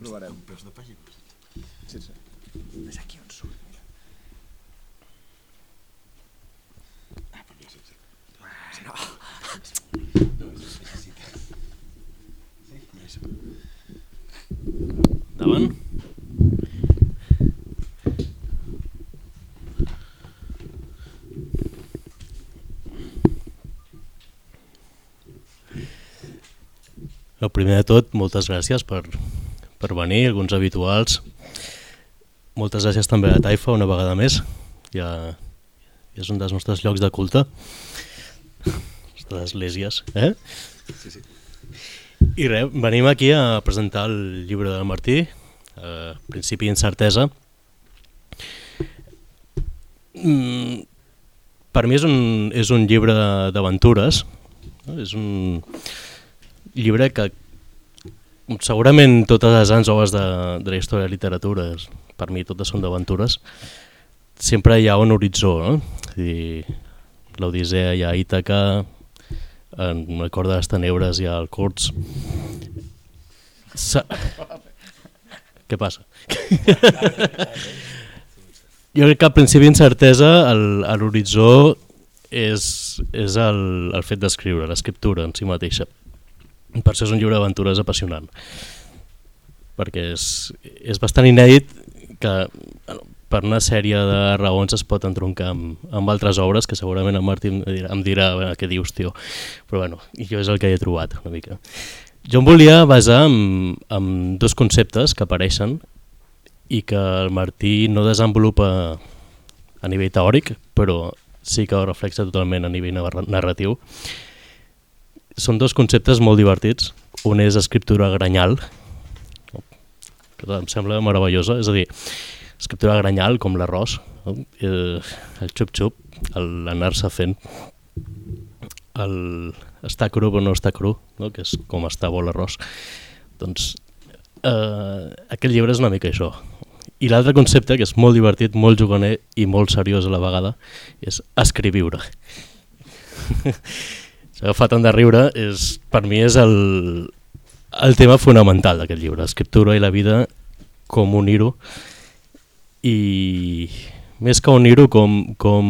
Provarem. Peus de pàgines. Sí, sí. És aquí on surt. mira. Ah. No. És. Sí? El primer de tot, moltes gràcies per, per venir, alguns habituals. Moltes gràcies també a Taifa una vegada més. Ja, ja és un dels nostres llocs de culte. Les esglésies, eh? Sí, sí. I res, venim aquí a presentar el llibre del Martí, eh, Principi d'incertesa. Mm, per mi és un, és un llibre d'aventures, no? és un llibre que segurament totes les grans obres de, de la història de la literatura, per mi totes són d'aventures, sempre hi ha un horitzó, no? L'Odissea hi ha Ítaca, en el cor de les tenebres hi ha el Kurtz. Sa... Què passa? jo crec que al principi d'incertesa a l'horitzó és, és el, el fet d'escriure, l'escriptura en si mateixa. Per això és un llibre d'aventures apassionant. Perquè és, és bastant inèdit que per una sèrie de raons es pot entroncar amb, amb altres obres que segurament en Martí em dirà, em dirà "Bueno, què dius tio, però bueno, jo és el que he trobat una mica. Jo em volia basar en, en dos conceptes que apareixen i que el Martí no desenvolupa a nivell teòric, però sí que ho reflexa totalment a nivell narra- narratiu. Són dos conceptes molt divertits. Un és escriptura granyal, que em sembla meravellosa, és a dir, escriptura granyal com l'arròs, eh, el xup-xup, l'anar-se fent, el està cru o no està cru, no? que és com està bo l'arròs. Doncs eh, aquest llibre és una mica això. I l'altre concepte, que és molt divertit, molt juganer i molt seriós a la vegada, és escriviure. S'ha agafat tant de riure, és, per mi és el, el tema fonamental d'aquest llibre, l'escriptura i la vida, com unir-ho, i més que unir-ho com, com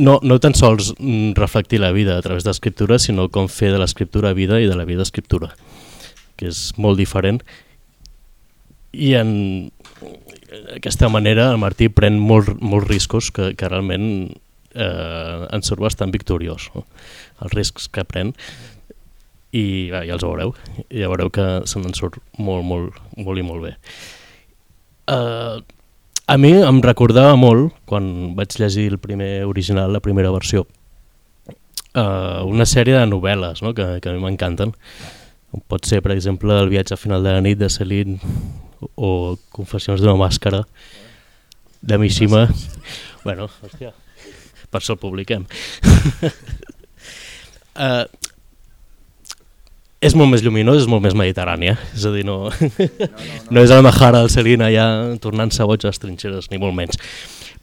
no, no tan sols reflectir la vida a través de l'escriptura, sinó com fer de l'escriptura vida i de la vida escriptura, que és molt diferent. I en aquesta manera el Martí pren molt, molts riscos que, que realment eh, en surt bastant victoriós, no? els riscs que pren i ja, ja els veureu, ja veureu que se n'en surt molt, molt, molt i molt bé. Uh, a mi em recordava molt, quan vaig llegir el primer original, la primera versió, uh, una sèrie de novel·les no? que, que a mi m'encanten. Pot ser, per exemple, El viatge final de la nit de Celine o Confessions d'una màscara de Mishima. Bueno, hòstia, per això el publiquem. uh, és molt més lluminós, és molt més mediterrània, és a dir, no, no, no, no. no és el Mahara del Celina ja tornant-se boig a les trinxeres, ni molt menys.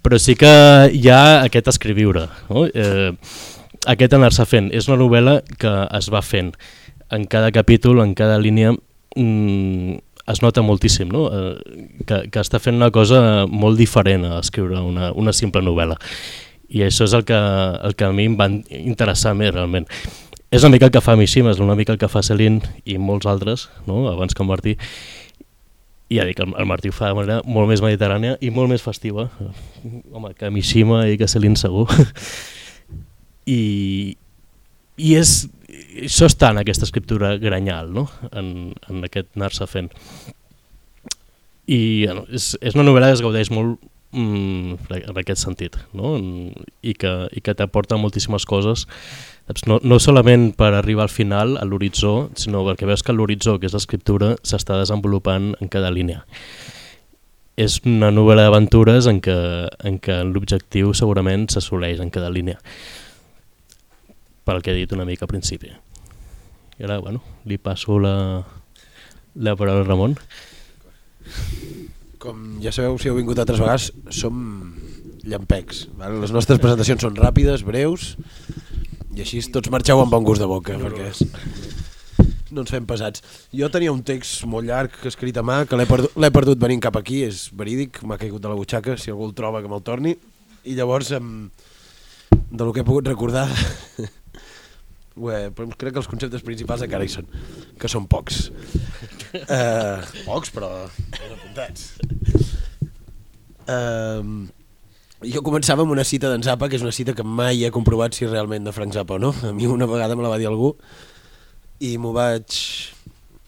Però sí que hi ha aquest escriviure, no? eh, aquest anar-se fent. És una novel·la que es va fent en cada capítol, en cada línia, mm, es nota moltíssim no? eh, que, que està fent una cosa molt diferent a escriure una, una simple novel·la. I això és el que, el que a mi em va interessar més realment. És una mica el que fa Mishima, és una mica el que fa Celine i molts altres, no? abans que el Martí. I ja dic, el, el Martí ho fa de manera molt més mediterrània i molt més festiva. Home, que Mishima i que Celine segur. I, i és, això està en aquesta escriptura granyal, no? en, en aquest anar-se fent. I bueno, és, és una novel·la que es gaudeix molt mm, en aquest sentit, no? I que, i que t'aporta moltíssimes coses, no, no solament per arribar al final, a l'horitzó, sinó perquè veus que l'horitzó, que és l'escriptura, s'està desenvolupant en cada línia. És una novel·la d'aventures en què, en què l'objectiu segurament s'assoleix en cada línia, pel que he dit una mica al principi. I ara, bueno, li passo la, la paraula al Ramon. Com ja sabeu, si heu vingut altres vegades, som llampecs. Val? Les nostres presentacions són ràpides, breus, i així tots marxeu amb bon gust de boca. Perquè és... no ens fem pesats. Jo tenia un text molt llarg escrit a mà, que l'he perdut, perdut venint cap aquí, és verídic, m'ha caigut de la butxaca, si algú el troba que me'l torni. I llavors, em, de lo que he pogut recordar, Ué, però crec que els conceptes principals encara hi són, que són pocs. Uh, pocs, però ben apuntats. Uh, jo començava amb una cita d'en Zappa, que és una cita que mai he comprovat si realment de Frank Zappa o no. A mi una vegada me la va dir algú i m'ho vaig,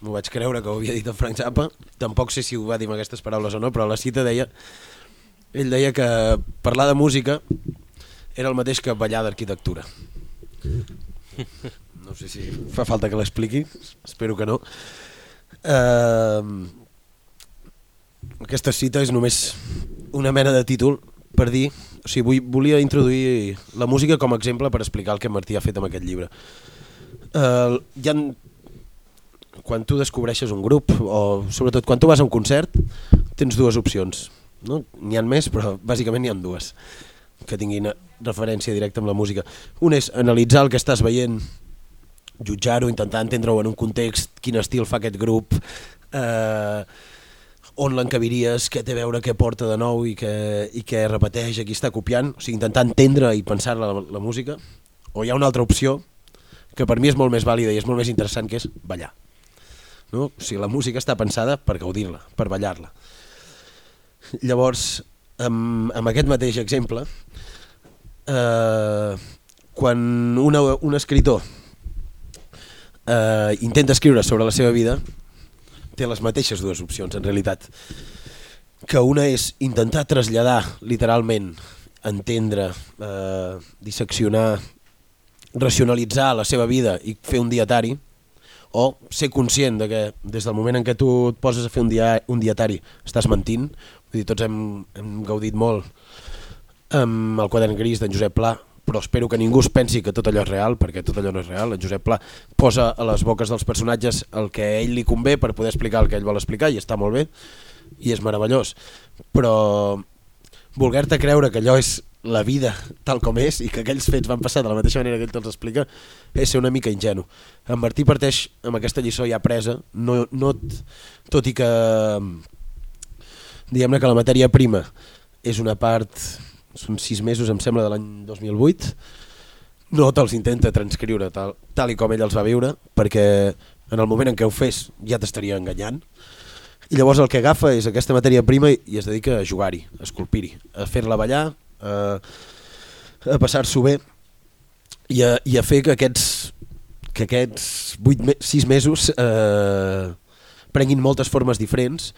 m'ho vaig creure que ho havia dit en Frank Zappa. Tampoc sé si ho va dir amb aquestes paraules o no, però la cita deia... Ell deia que parlar de música era el mateix que ballar d'arquitectura. No sé si fa falta que l'expliqui, espero que no. Uh, aquesta cita és només una mena de títol per dir, o sigui, vull, volia introduir la música com a exemple per explicar el que Martí ha fet amb aquest llibre. Uh, hi ha, quan tu descobreixes un grup, o sobretot quan tu vas a un concert, tens dues opcions. No? Han més, però bàsicament n'hi han dues que tinguin referència directa amb la música. Un és analitzar el que estàs veient, jutjar-ho, intentar entendre-ho en un context, quin estil fa aquest grup, eh, on l'encabiries, què té a veure, què porta de nou i què, i què repeteix, a qui està copiant, o sigui, intentar entendre i pensar la, la música. O hi ha una altra opció, que per mi és molt més vàlida i és molt més interessant, que és ballar. No? O sigui, la música està pensada per gaudir-la, per ballar-la. Llavors, amb, amb aquest mateix exemple, eh, quan una, un escritor eh, intenta escriure sobre la seva vida, té les mateixes dues opcions, en realitat. Que una és intentar traslladar, literalment, entendre, eh, disseccionar, racionalitzar la seva vida i fer un dietari, o ser conscient de que des del moment en què tu et poses a fer un, dia, un dietari estàs mentint, vull dir, tots hem, hem gaudit molt amb el quadern gris d'en Josep Pla, però espero que ningú es pensi que tot allò és real, perquè tot allò no és real. En Josep Pla posa a les boques dels personatges el que a ell li convé per poder explicar el que ell vol explicar i està molt bé i és meravellós. Però voler-te creure que allò és la vida tal com és i que aquells fets van passar de la mateixa manera que ell te'ls explica és ser una mica ingenu. En Martí parteix amb aquesta lliçó ja presa, no, no, tot i que diguem-ne que la matèria prima és una part, són sis mesos em sembla de l'any 2008, no te'ls intenta transcriure tal, tal i com ell els va viure, perquè en el moment en què ho fes ja t'estaria enganyant, i llavors el que agafa és aquesta matèria prima i es dedica a jugar-hi, a esculpir-hi, a fer-la ballar, a, a passar-s'ho bé i a, i a fer que aquests, que aquests 8 me 6 mesos eh, prenguin moltes formes diferents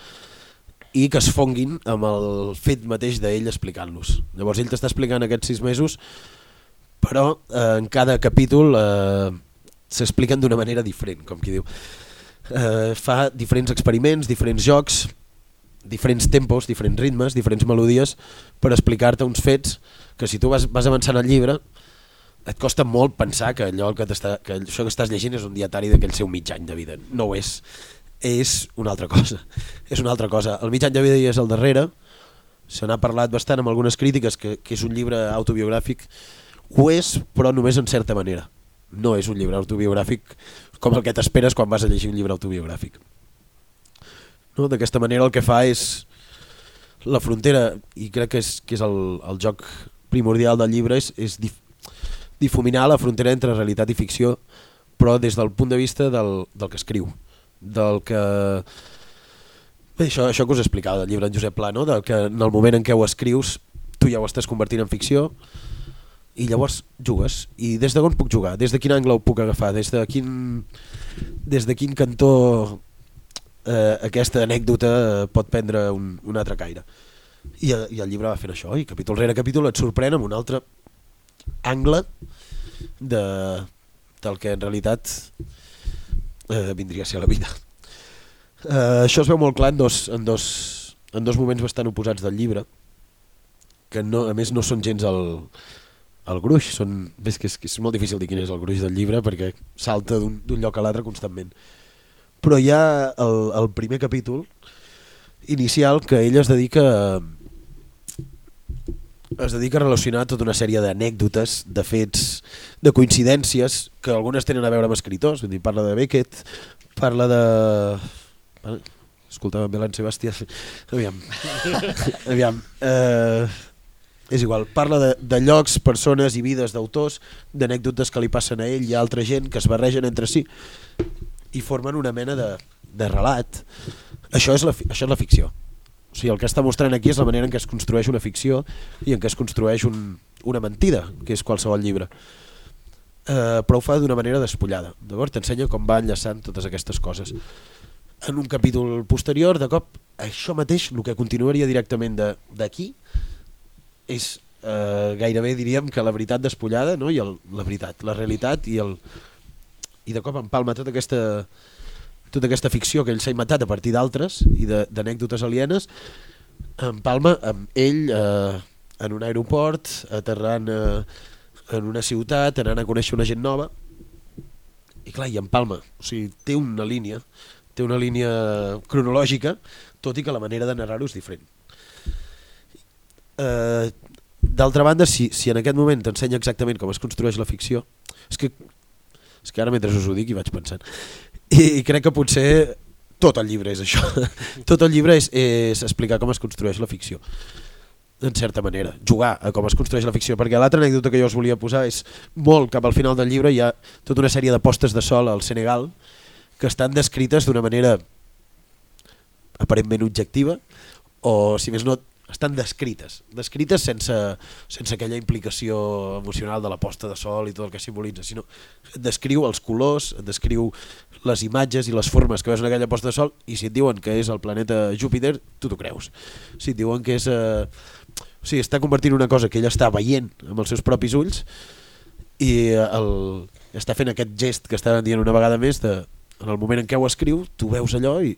i que es fonguin amb el fet mateix d'ell explicant-los. Llavors ell t'està explicant aquests 6 mesos però eh, en cada capítol eh, s'expliquen d'una manera diferent, com qui diu. Eh, fa diferents experiments, diferents jocs, diferents tempos, diferents ritmes, diferents melodies per explicar-te uns fets que si tu vas, vas avançant al llibre et costa molt pensar que allò que, que això que estàs llegint és un dietari d'aquell seu mig any de vida. No ho és. És una altra cosa. És una altra cosa. El mig any de vida és el darrere. Se n'ha parlat bastant amb algunes crítiques que, que és un llibre autobiogràfic. Ho és, però només en certa manera. No és un llibre autobiogràfic com el que t'esperes quan vas a llegir un llibre autobiogràfic. No? D'aquesta manera el que fa és la frontera, i crec que és, que és el, el joc primordial del llibre, és, és dif, difuminar la frontera entre realitat i ficció, però des del punt de vista del, del que escriu, del que... Bé, això, això que us explicava del llibre d'en Josep Pla, no? del que en el moment en què ho escrius tu ja ho estàs convertint en ficció i llavors jugues. I des d'on puc jugar? Des de quin angle ho puc agafar? Des de quin, des de quin cantó eh, aquesta anècdota eh, pot prendre un, un altre caire. I, I el llibre va fer això, i capítol rere capítol et sorprèn amb un altre angle de, del que en realitat eh, vindria a ser la vida. Eh, això es veu molt clar en dos, en, dos, en dos moments bastant oposats del llibre, que no, a més no són gens el, el gruix, són, ves que és, que és molt difícil dir quin és el gruix del llibre perquè salta d'un lloc a l'altre constantment però hi ha el, el primer capítol inicial que ella es dedica a, es dedica a relacionar tota una sèrie d'anècdotes, de fets, de coincidències, que algunes tenen a veure amb escriptors, vull dir, parla de Beckett, parla de... Escoltava Belan Sebastià, aviam, aviam, eh, és igual, parla de, de llocs, persones i vides d'autors, d'anècdotes que li passen a ell i a altra gent que es barregen entre si i formen una mena de, de relat. Això és, la, això és la ficció. O sigui, el que està mostrant aquí és la manera en què es construeix una ficció i en què es construeix un, una mentida, que és qualsevol llibre. Eh, però ho fa d'una manera despullada. Llavors t'ensenya com va enllaçant totes aquestes coses. En un capítol posterior, de cop, això mateix, el que continuaria directament d'aquí, és eh, gairebé diríem que la veritat despullada no? i el, la veritat, la realitat i, el, i de cop empalma tota aquesta, tota aquesta ficció que ell s'ha inventat a partir d'altres i d'anècdotes alienes empalma amb ell eh, en un aeroport aterrant eh, en una ciutat anant a conèixer una gent nova. I clar, i empalma o sigui, té una línia té una línia cronològica tot i que la manera de narrar-ho és diferent. Eh, d'altra banda si, si en aquest moment t'ensenya exactament com es construeix la ficció és que, és que ara mentre us ho dic hi vaig pensant i, crec que potser tot el llibre és això. Tot el llibre és, és explicar com es construeix la ficció en certa manera, jugar a com es construeix la ficció, perquè l'altra anècdota que jo us volia posar és molt cap al final del llibre hi ha tota una sèrie de postes de sol al Senegal que estan descrites d'una manera aparentment objectiva o si més no estan descrites. Descrites sense, sense aquella implicació emocional de la posta de sol i tot el que simbolitza sinó descriu els colors descriu les imatges i les formes que veus en aquella posta de sol i si et diuen que és el planeta Júpiter tu t'ho creus. Si et diuen que és eh, o sigui, està convertint una cosa que ell està veient amb els seus propis ulls i eh, el, està fent aquest gest que estàvem dient una vegada més de, en el moment en què ho escriu tu veus allò i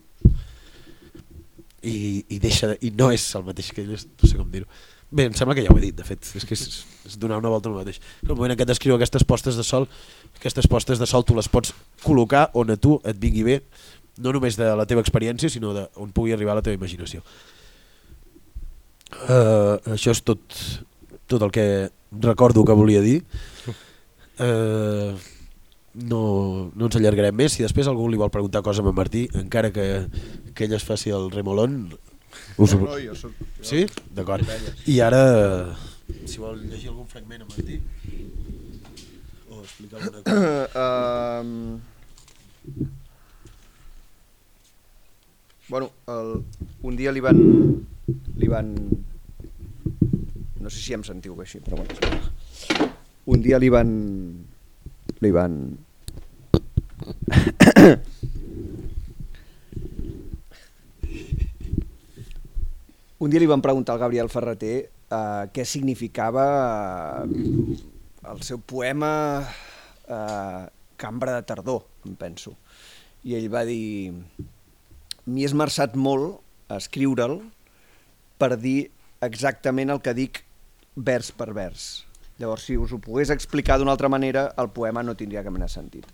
i, i, deixa, de- i no és el mateix que ell no sé com dir-ho. Bé, em sembla que ja ho he dit, de fet és que és, és donar una volta al mateix. En el moment en què t'escriu aquestes postes de sol aquestes postes de sol tu les pots col·locar on a tu et vingui bé no només de la teva experiència sinó de on pugui arribar la teva imaginació. Uh, això és tot tot el que recordo que volia dir. Uh, no, no ens allargarem més si després algú li vol preguntar cosa a en Martí encara que, que ell es faci el remolón us... No, jo soc... jo- Sí? D'acord. I ara, si vol llegir algun fragment a Martí o explicar alguna cosa. um... Bueno, el... un dia li van... Li van... No sé si em sentiu bé així, però bueno. Un dia li van... Li van... Un dia li van preguntar al Gabriel Ferreter eh, què significava eh, el seu poema eh, Cambra de tardor, em penso. I ell va dir m'hi he esmerçat molt a escriure'l per dir exactament el que dic vers per vers. Llavors, si us ho pogués explicar d'una altra manera, el poema no tindria cap mena sentit.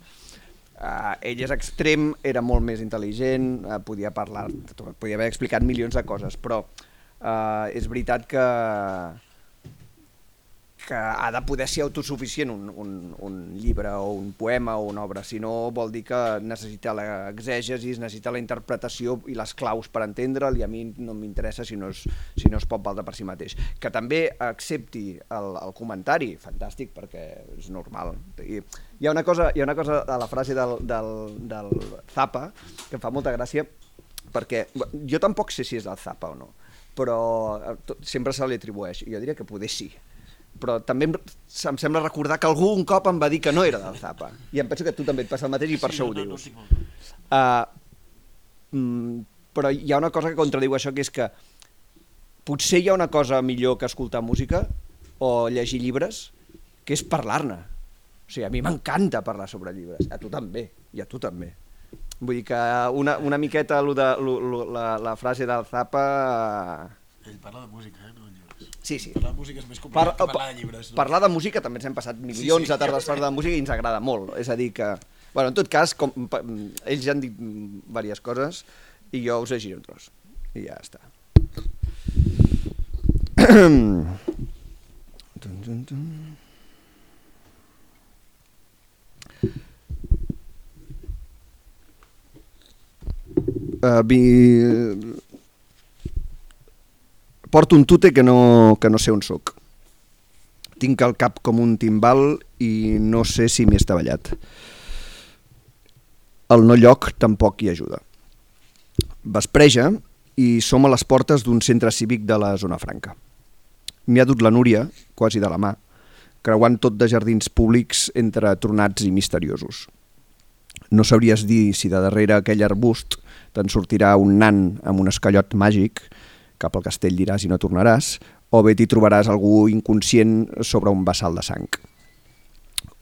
Uh, ell és extrem, era molt més intel·ligent, uh, podia parlar, podia haver explicat milions de coses, però uh, és veritat que, que ha de poder ser autosuficient un, un, un llibre o un poema o una obra, si no vol dir que necessita l'exègesis, necessita la interpretació i les claus per entendre'l i a mi no m'interessa si, no si no es pot valdre per si mateix. Que també accepti el, el comentari, fantàstic, perquè és normal. I hi ha una cosa, hi ha una cosa a la frase del, del, del Zapa que em fa molta gràcia perquè jo tampoc sé si és del Zapa o no, però eh, sempre se li atribueix. Jo diria que poder sí però també em, em sembla recordar que algú un cop em va dir que no era del Zapa i em penso que tu també et passa el mateix i per això ho dius uh, mm, però hi ha una cosa que contradiu això que és que potser hi ha una cosa millor que escoltar música o llegir llibres que és parlar-ne o sigui, a mi m'encanta parlar sobre llibres a tu també, i a tu també vull dir que una, una miqueta lo de, lo, lo, la, la frase del Zapa Ell parla de música, eh? no. Sí, sí, Parlar de música és més Par complicat que parlar de llibres. No? Parlar de música també ens hem passat milions Sí, sí, de tardes parlant de música i ens agrada molt. És a dir que... Bueno, en tot cas, com, ells ja han dit diverses coses i jo us llegiré un tros. I ja està. tun, tun. Uh, vi... Porto un tute que no, que no sé on sóc. Tinc el cap com un timbal i no sé si m'he estavellat. El no lloc tampoc hi ajuda. Vespreja i som a les portes d'un centre cívic de la zona franca. M'hi ha dut la Núria, quasi de la mà, creuant tot de jardins públics entre tronats i misteriosos. No sabries dir si de darrere aquell arbust te'n sortirà un nan amb un escallot màgic, cap al castell diràs i no tornaràs, o bé t'hi trobaràs algú inconscient sobre un vessal de sang.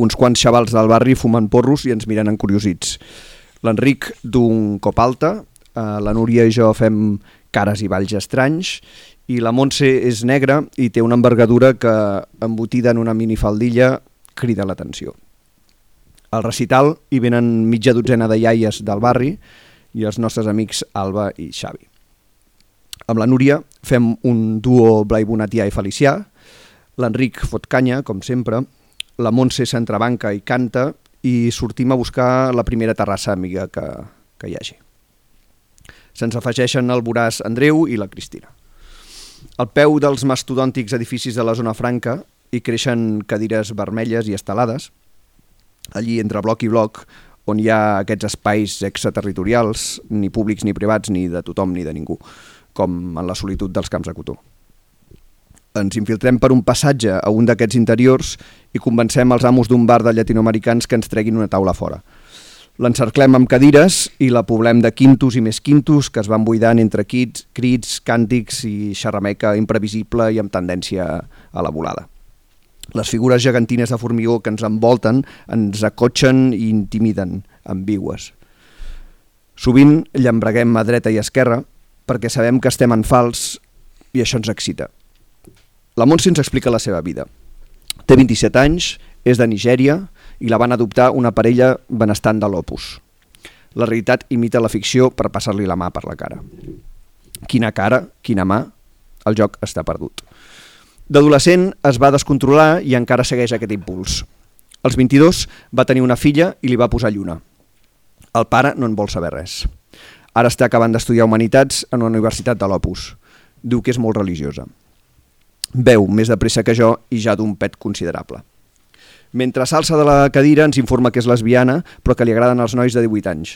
Uns quants xavals del barri fumen porros i ens miren encuriosits. L'Enric d'un cop alta, eh, la Núria i jo fem cares i balls estranys, i la Montse és negra i té una envergadura que, embotida en una minifaldilla, crida l'atenció. Al recital hi venen mitja dotzena de iaies del barri i els nostres amics Alba i Xavi. Amb la Núria fem un duo Blai Bonatià i Felicià, l'Enric fot canya, com sempre, la Montse s'entrebanca i canta i sortim a buscar la primera terrassa amiga que, que hi hagi. Se'ns afegeixen el voràs Andreu i la Cristina. Al peu dels mastodòntics edificis de la zona franca hi creixen cadires vermelles i estelades. Allí, entre bloc i bloc, on hi ha aquests espais extraterritorials, ni públics ni privats, ni de tothom ni de ningú, com en la solitud dels camps de cotó. Ens infiltrem per un passatge a un d'aquests interiors i convencem els amos d'un bar de llatinoamericans que ens treguin una taula fora. L'encerclem amb cadires i la poblem de quintos i més quintos que es van buidant entre crits, crits càntics i xerrameca imprevisible i amb tendència a la volada. Les figures gegantines de formigó que ens envolten ens acotxen i intimiden, ambigües. Sovint llambreguem a dreta i esquerra perquè sabem que estem en fals i això ens excita. La Montse ens explica la seva vida. Té 27 anys, és de Nigèria i la van adoptar una parella benestant de l'Opus. La realitat imita la ficció per passar-li la mà per la cara. Quina cara, quina mà, el joc està perdut. D'adolescent es va descontrolar i encara segueix aquest impuls. Als 22 va tenir una filla i li va posar lluna. El pare no en vol saber res. Ara està acabant d'estudiar Humanitats en una universitat de l'Opus. Diu que és molt religiosa. Veu més de pressa que jo i ja d'un pet considerable. Mentre s'alça de la cadira ens informa que és lesbiana però que li agraden els nois de 18 anys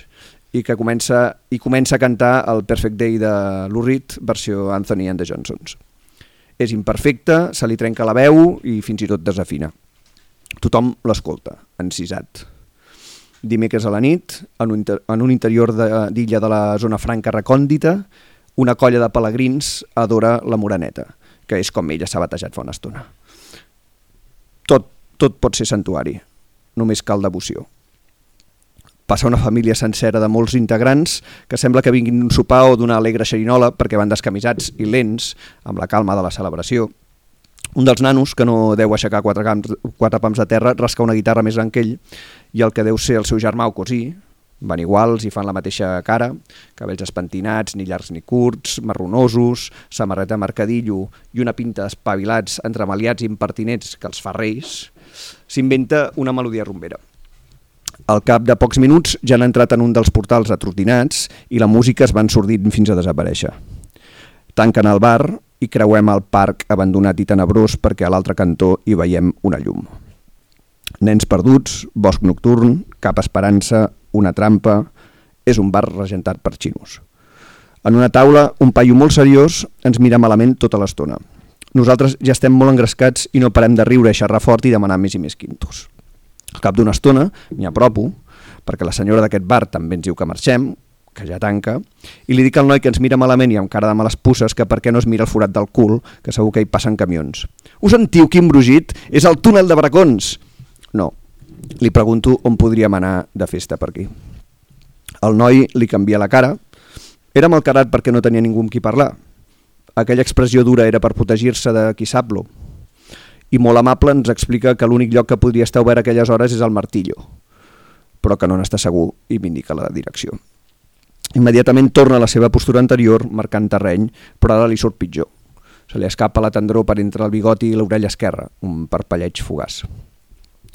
i que comença, i comença a cantar el Perfect Day de Lou versió Anthony and the Johnsons. És imperfecte, se li trenca la veu i fins i tot desafina. Tothom l'escolta, encisat. Dimecres a la nit, en un, inter en un interior d'illa de, de la zona franca recòndita, una colla de pelegrins adora la Moraneta, que és com ella s'ha batejat fa una estona. Tot, tot pot ser santuari, només cal devoció. Passa una família sencera de molts integrants que sembla que vinguin d'un sopar o d'una alegre xerinola perquè van descamisats i lents, amb la calma de la celebració. Un dels nanos, que no deu aixecar quatre, camps, quatre pams de terra, rasca una guitarra més gran que ell i el que deu ser el seu germà o cosí, van iguals i fan la mateixa cara, cabells espentinats, ni llargs ni curts, marronosos, samarreta mercadillo i una pinta d'espavilats, entremaliats i impertinents que els fa reis, s'inventa una melodia rumbera. Al cap de pocs minuts ja han entrat en un dels portals atrotinats i la música es van sordint fins a desaparèixer. Tanquen el bar i creuem el parc abandonat i tenebrós perquè a l'altre cantó hi veiem una llum. Nens perduts, bosc nocturn, cap esperança, una trampa... És un bar regentat per xinos. En una taula, un paio molt seriós ens mira malament tota l'estona. Nosaltres ja estem molt engrescats i no parem de riure, xerrar fort i demanar més i més quintos. Al cap d'una estona m'hi apropo, perquè la senyora d'aquest bar també ens diu que marxem, que ja tanca, i li dic al noi que ens mira malament i amb cara de males pusses que per què no es mira el forat del cul, que segur que hi passen camions. Ho sentiu, quin brugit? És el túnel de Bracons! No. Li pregunto on podríem anar de festa per aquí. El noi li canvia la cara. Era malcarat perquè no tenia ningú amb qui parlar. Aquella expressió dura era per protegir-se de qui sap-lo. I molt amable ens explica que l'únic lloc que podria estar obert aquelles hores és el Martillo, però que no n'està segur i m'indica la direcció. Immediatament torna a la seva postura anterior, marcant terreny, però ara li surt pitjor. Se li escapa la tendror per entre el bigoti i l'orella esquerra, un parpelleig fugaç.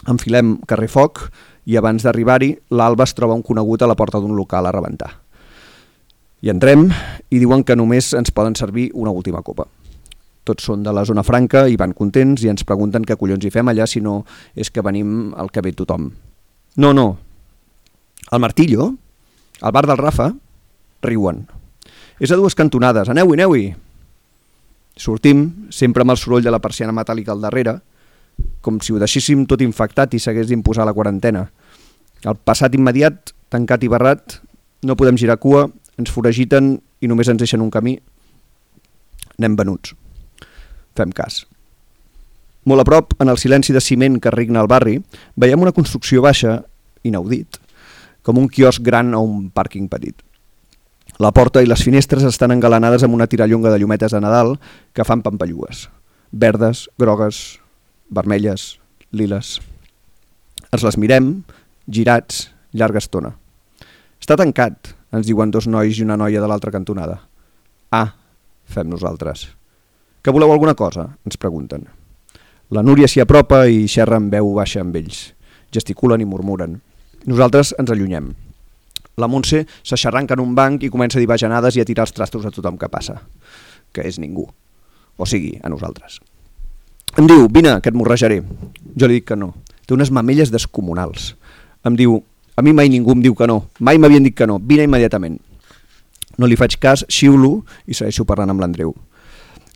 Enfilem carrer Foc i abans d'arribar-hi, l'Alba es troba un conegut a la porta d'un local a rebentar. I entrem i diuen que només ens poden servir una última copa. Tots són de la zona franca i van contents i ens pregunten què collons hi fem allà si no és que venim al que ve tothom. No, no. Al Martillo, al bar del Rafa, riuen. És a dues cantonades, aneu-hi, aneu-hi. Sortim, sempre amb el soroll de la persiana metàl·lica al darrere, com si ho deixéssim tot infectat i s'hagués d'imposar la quarantena. El passat immediat, tancat i barrat, no podem girar cua, ens foragiten i només ens deixen un camí. Anem venuts. Fem cas. Molt a prop, en el silenci de ciment que regna al barri, veiem una construcció baixa, inaudit, com un quiosc gran o un pàrquing petit. La porta i les finestres estan engalanades amb una tirallonga de llumetes de Nadal que fan pampallues. Verdes, grogues, vermelles, liles. Ens les mirem, girats, llarga estona. Està tancat, ens diuen dos nois i una noia de l'altra cantonada. Ah, fem nosaltres. Que voleu alguna cosa? ens pregunten. La Núria s'hi apropa i xerra amb veu baixa amb ells. Gesticulen i murmuren. Nosaltres ens allunyem. La Montse s'aixarranca en un banc i comença a dir bajanades i a tirar els trastos a tothom que passa. Que és ningú. O sigui, a nosaltres. Em diu, vine, que et morrejaré. Jo li dic que no. Té unes mamelles descomunals. Em diu, a mi mai ningú em diu que no. Mai m'havien dit que no. Vine immediatament. No li faig cas, xiulo i segueixo parlant amb l'Andreu.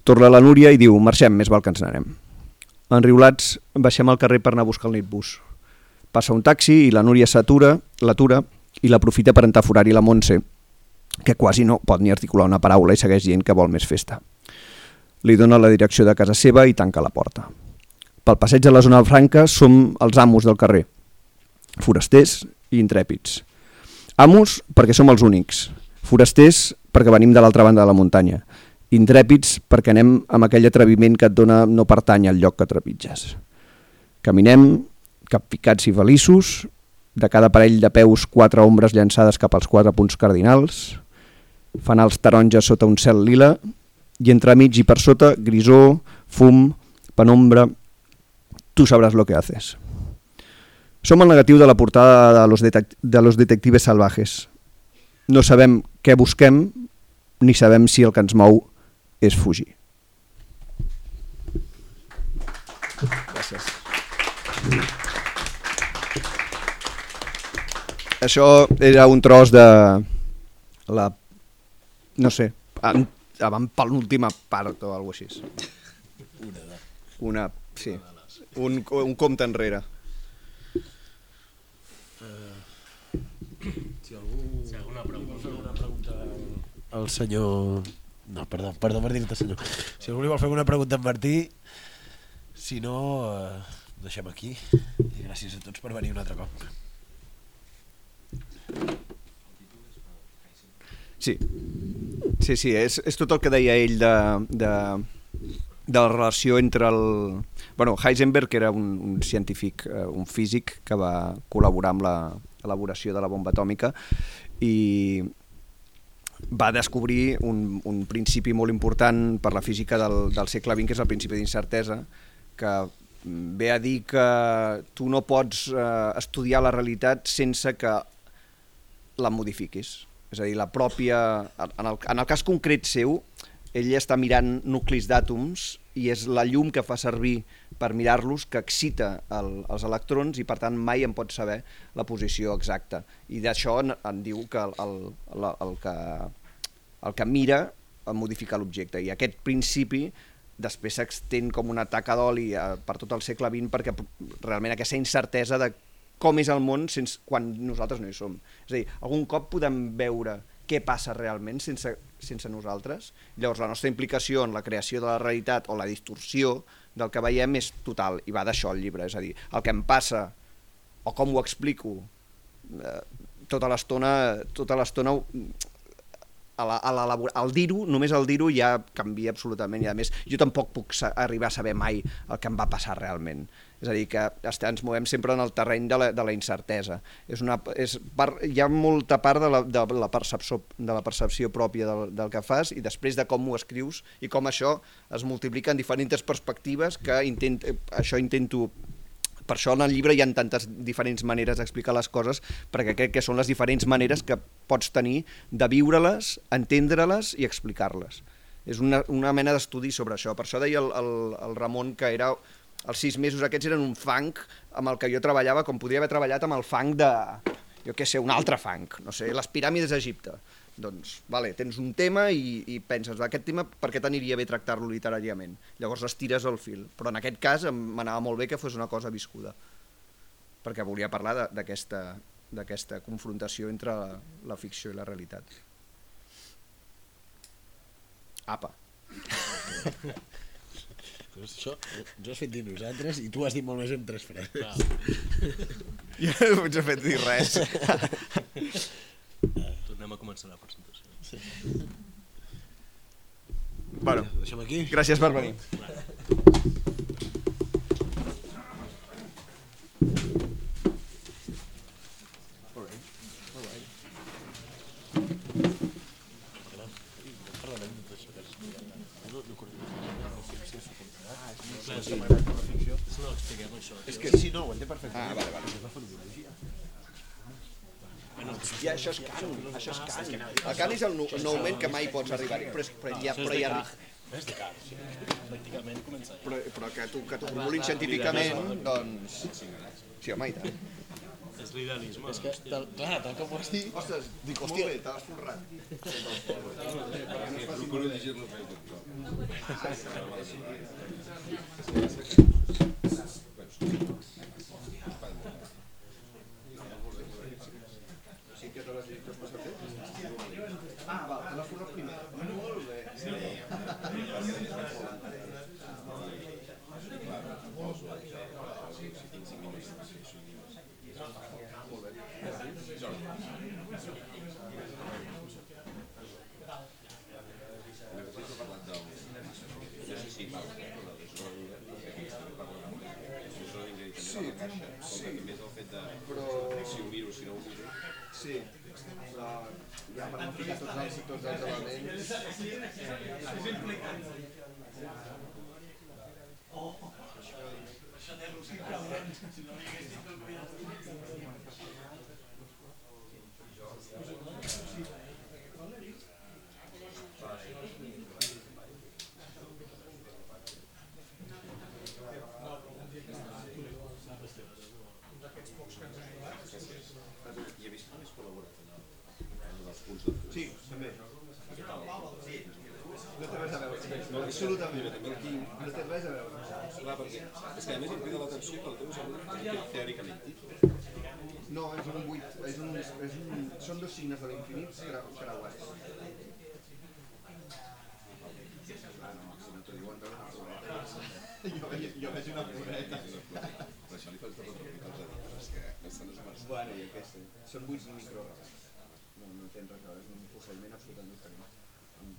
Torna la Núria i diu, marxem, més val que ens n'anem. Enriolats, baixem al carrer per anar a buscar el nitbus. Passa un taxi i la Núria s'atura, l'atura i l'aprofita per entaforar-hi la Montse, que quasi no pot ni articular una paraula i segueix dient que vol més festa. Li dona la direcció de casa seva i tanca la porta. Pel passeig de la zona franca som els amos del carrer, forasters i intrèpids. Amos perquè som els únics, forasters perquè venim de l'altra banda de la muntanya, intrèpids perquè anem amb aquell atreviment que et dona no pertany al lloc que trepitges. Caminem, capficats i feliços, de cada parell de peus quatre ombres llançades cap als quatre punts cardinals, fanals taronges sota un cel lila, i entremig i per sota grisó, fum, penombra, tu sabràs lo que haces. Som el negatiu de la portada de los, de los detectives salvajes. No sabem què busquem, ni sabem si el que ens mou és fugir. Gràcies. Això era un tros de la... no sé, en- avant penúltima part o alguna així. Una de... Una, sí. Un, un compte enrere. El senyor... No, perdó, perdó per dir-te senyor. Si algú li vol fer alguna pregunta a en Martí, si no, eh, deixem aquí. I gràcies a tots per venir un altre cop. Sí, sí, sí és, és tot el que deia ell de, de, de la relació entre el... Bueno, Heisenberg era un, un científic, eh, un físic que va col·laborar amb l'elaboració de la bomba atòmica i va descobrir un, un principi molt important per la física del, del segle XX, que és el principi d'incertesa, que ve a dir que tu no pots eh, estudiar la realitat sense que la modifiquis. És a dir, la pròpia... En el, en el cas concret seu, ell està mirant nuclis d'àtoms i és la llum que fa servir per mirar-los que excita el, els electrons i per tant mai en pot saber la posició exacta. I d'això en, en diu que el, el, el, el, que el que mira a modificar l'objecte. I aquest principi després s'extén com una taca d'oli eh, per tot el segle XX perquè realment aquesta incertesa de com és el món sense, quan nosaltres no hi som. És a dir, algun cop podem veure què passa realment sense, sense nosaltres. Llavors la nostra implicació en la creació de la realitat o la distorsió del que veiem és total, i va d'això el llibre, és a dir, el que em passa o com ho explico eh, tota l'estona tota l'estona a la, a l'elabor- al dir-ho, només al dir-ho ja canvia absolutament i a més jo tampoc puc arribar a saber mai el que em va passar realment. És a dir, que ens movem sempre en el terreny de la, de la incertesa. És una, és part, hi ha molta part de la, de la, percepció, de la percepció pròpia del, del que fas i després de com ho escrius i com això es multiplica en diferents perspectives que intent, això intento per això en el llibre hi ha tantes diferents maneres d'explicar les coses, perquè crec que són les diferents maneres que pots tenir de viure-les, entendre-les i explicar-les. És una, una mena d'estudi sobre això. Per això deia el, el, el Ramon que era els sis mesos aquests eren un fang amb el que jo treballava, com podria haver treballat amb el fang de, jo què sé, un altre fang, no sé, les piràmides d'Egipte. Doncs, vale, tens un tema i, i penses, aquest tema per què t'aniria bé tractar-lo literàriament? Llavors estires el fil. Però en aquest cas em- m'anava molt bé que fos una cosa viscuda, perquè volia parlar de- d'aquesta d'aquesta confrontació entre la, la ficció i la realitat. Apa. Doncs això, ho has fet dir nosaltres i tu has dit molt més amb tres freds. Jo no us he fet dir res. Començar la presentació. bueno, Deixem aquí. gràcies per venir. És que sí, no, ho entenc perfectament. Ah, vale, vale. Ja, això és cant, això és cant. El cant és el nou, noument que mai pots arribar-hi, però, és, però, ja, però, ja, És de car, sí. Pràcticament començar. però, però que t'ho que formulin científicament, doncs... Sí, home, i tant. És l'idealisme. És que, tal, clar, tal com ho has dit... Ostres, dic, molt bé, te l'has forrat. Procuro llegir-lo bé. tot. Sí que te l'has dit dos passatemps? Ah, val, te l'has forrat primer. Molt bé. Sí, sí. Més el fet de Però... si ho miro, si no ho miro. Sí, però ja per no ficar tots els, tots els elements... I he vist que més col·laborat en el- en Sí, també. No té res a veure, no, absolutament. No té res a veure. Clar, perquè és que a més em crida l'atenció que el teu és teòricament No, és un buit, és un, és un, són dos signes de l'infinit creu- creuats. No, no. Jo, veig- jo veig una floreta. Però això li fa tot el dir, és que estan esmerçant. Bueno, jo què sé. Són buits microrres. No, no tens res a veure, és un procediment absolutament diferent.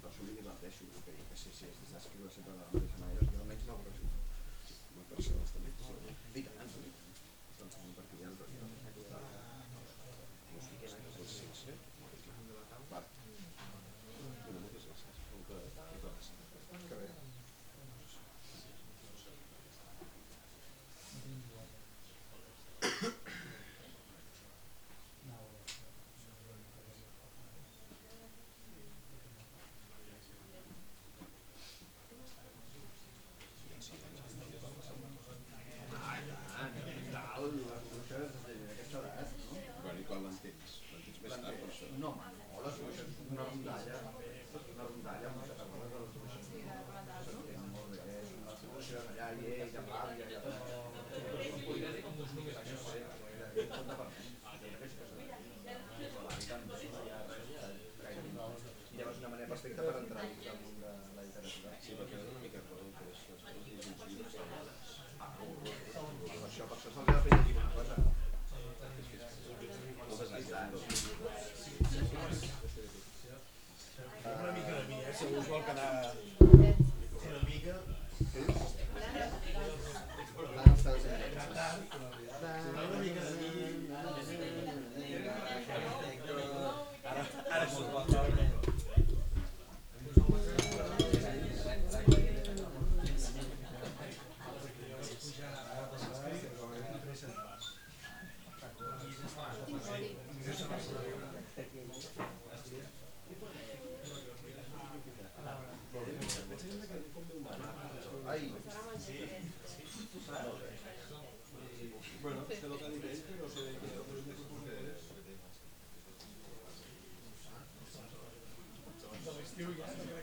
Per això li diverteixo, que jo què sé, si és d'escriure sempre de la mateixa manera, jo almenys m'avorreixo. Molt persones també. I Here we go.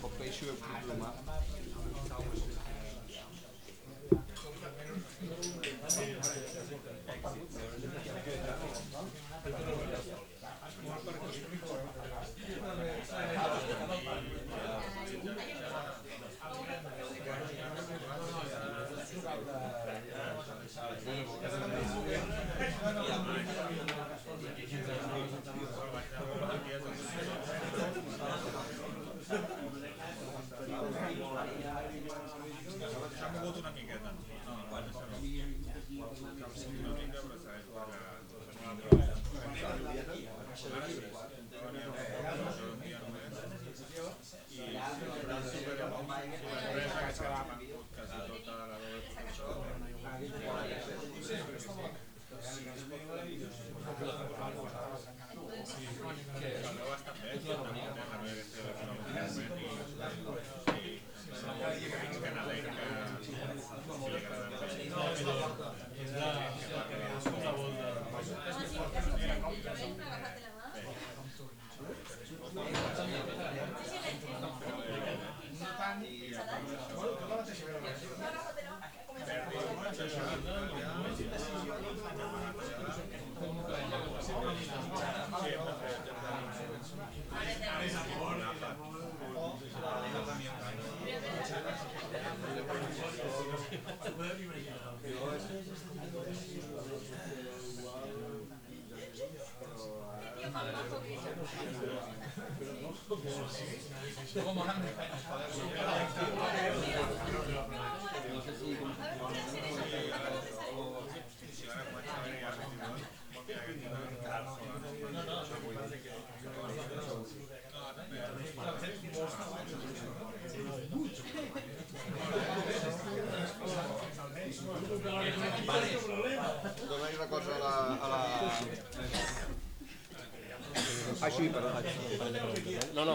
Pop-up issue é o problema. Sí, que no meu està fet, 話してもらいましょ。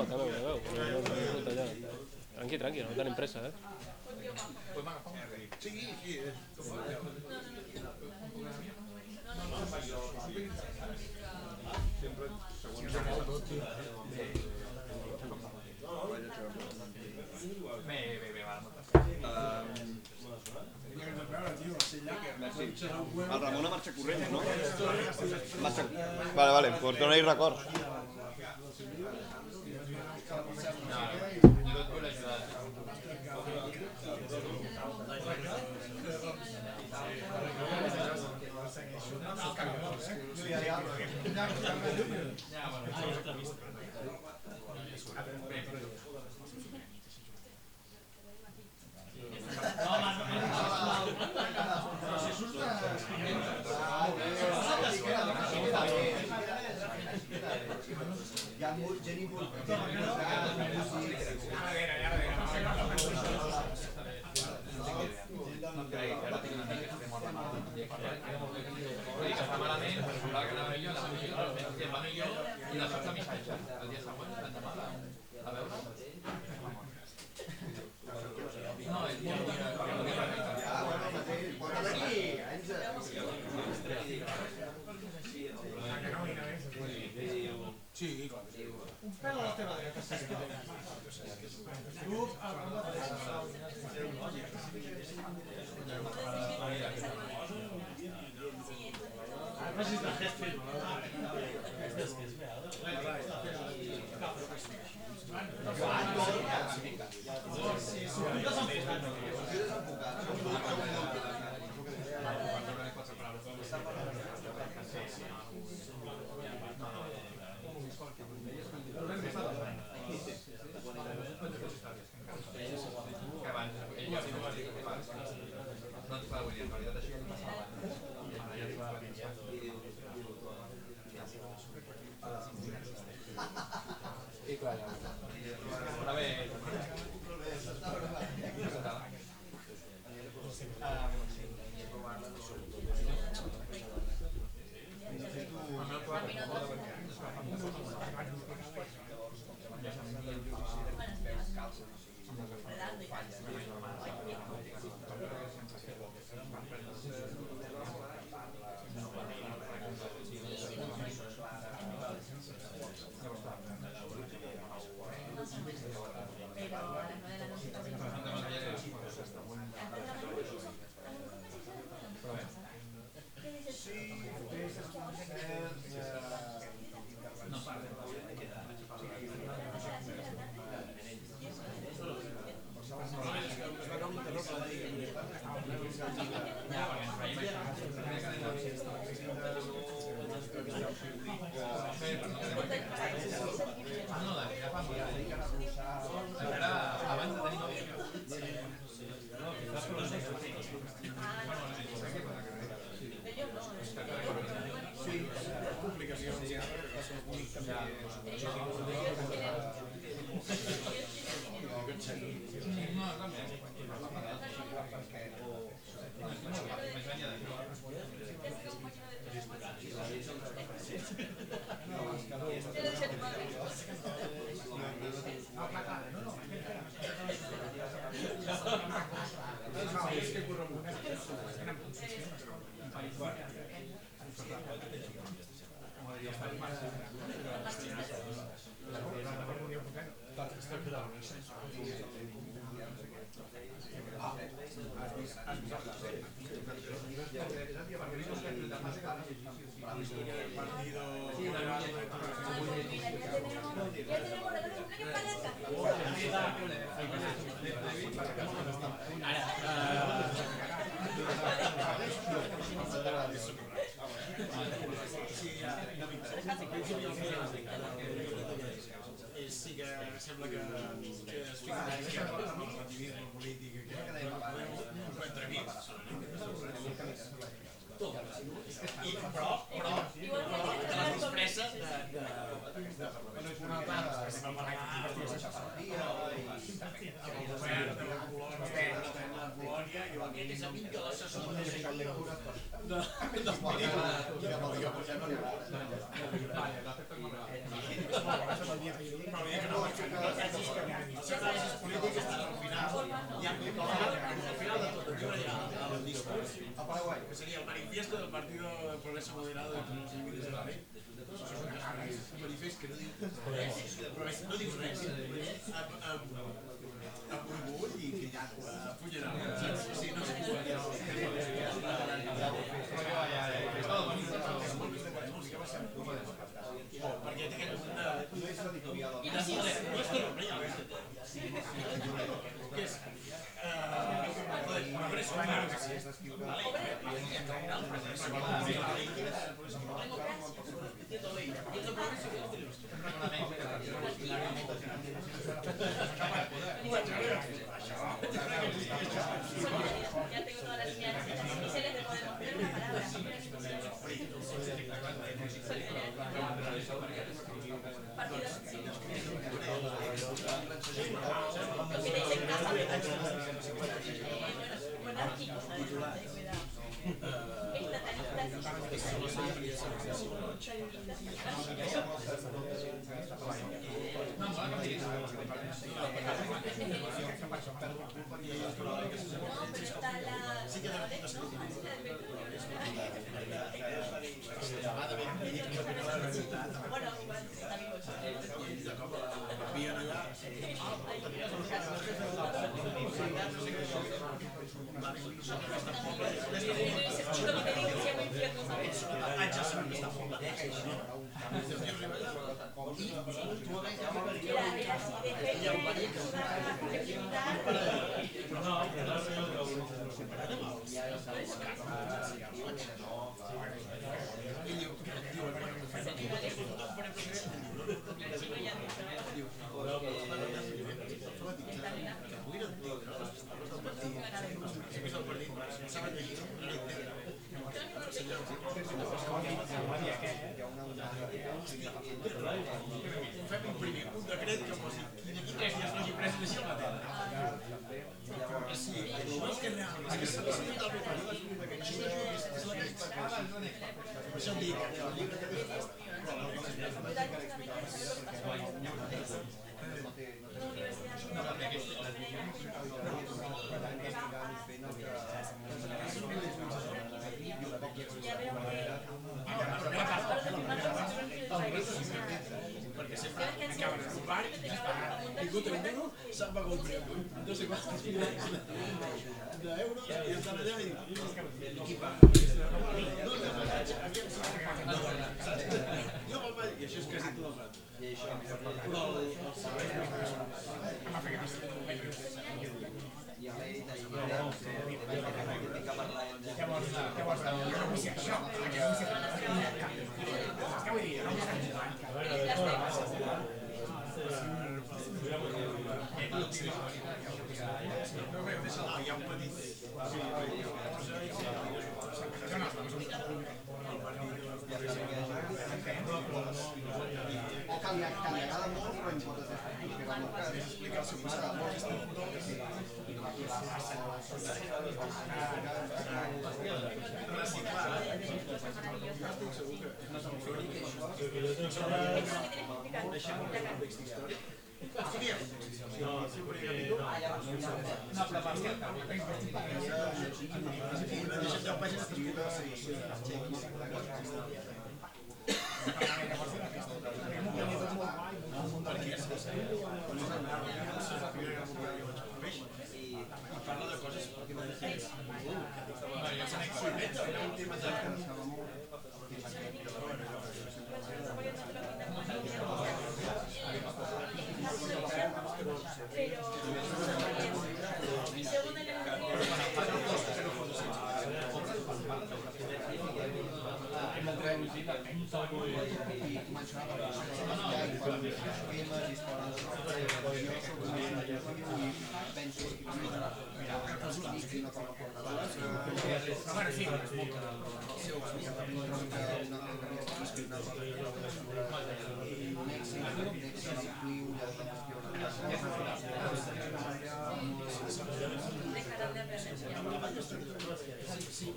No, no, te veu, te veu. No, no, no, no, allà. Tranqui, tranqui, no tenim pressa, eh? El Ramon a marxa corrent, no? Marxa... Vale, vale, pues dona-hi records. Gracias. escuchando. No, també. Perquè... però, però, però te les expressa de, de, de, una part de govern de la de la colònia, i aquest de de de, de, que sería el manifiesto del Partido del Progreso Moderado de los Límites de la Ley. Un manifest que no diu res, no diu res, amb orgull i que ja fullera. Sí, no es perquè té aquest punt de... I de poder, no és que no, no hi ha que és... Joder, és un claro que sí. Ya tengo todas las señales y se les de Podemos. Pero una palabra. Partidos. sí. Lo que tenéis en casa. Eh, bueno, monárquicos, además, eh, cuidado. Estatalistas. No, pero está la... Sí que ¿no? Así que Bueno, Tá, mas eu vi o primeiro jogo. Qual o jogo? Vingut a vender-ho, se'n va comprar no sé quants milers d'euros i estan allà i diu, qui paga? No, no, no, jo me'l vaig, i això és quasi tot el rato. Però el, el servei hi ha un petit... O que li, que li agrada molt però importa que va molt car. Explica el seu passat. Deixa deu pàgines i perquè és que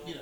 Mira,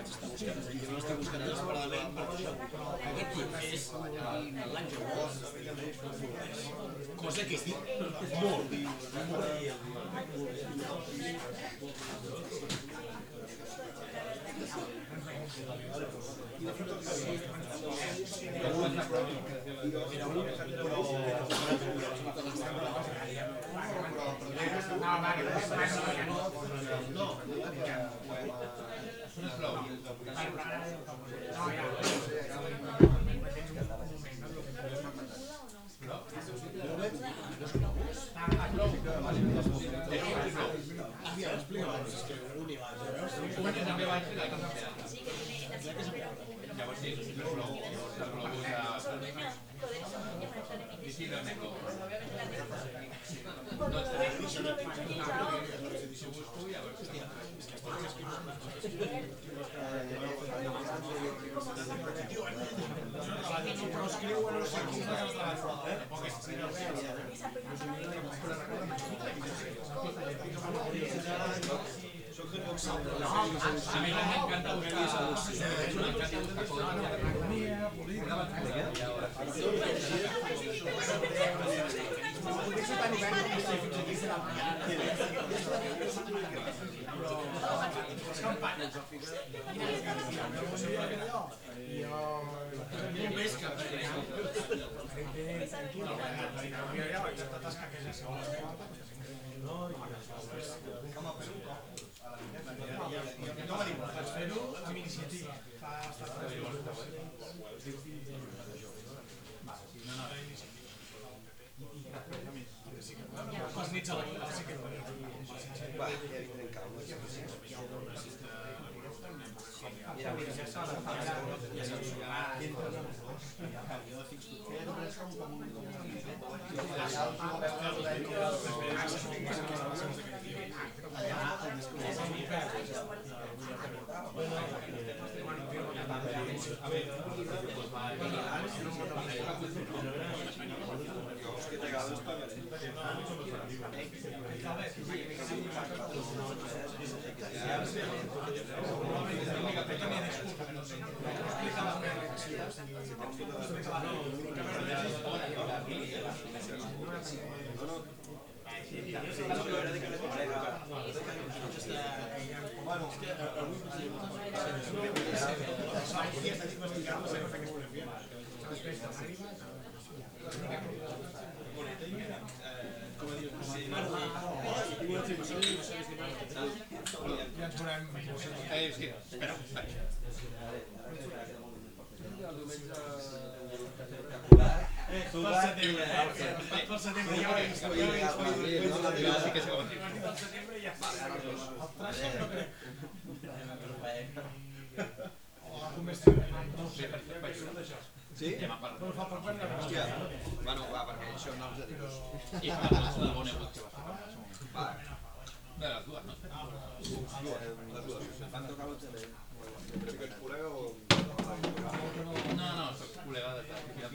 el Cosa que estic molt, Yo busco y a ver si Gracias. campanyes. Gracias. Eh, sí, espera, espera. Pel setembre, eh? Pel setembre ja ho vist, ja ho he vist. Sí que se comentin. Pel setembre ja El traje no crec. O la comestió, no ho sé. Sí? Però fa poc van anar Hòstia, bueno, va, perquè això no els dius. I per la de Bonewood que va fer. Va, De les dues, no? les dues. Van tocar la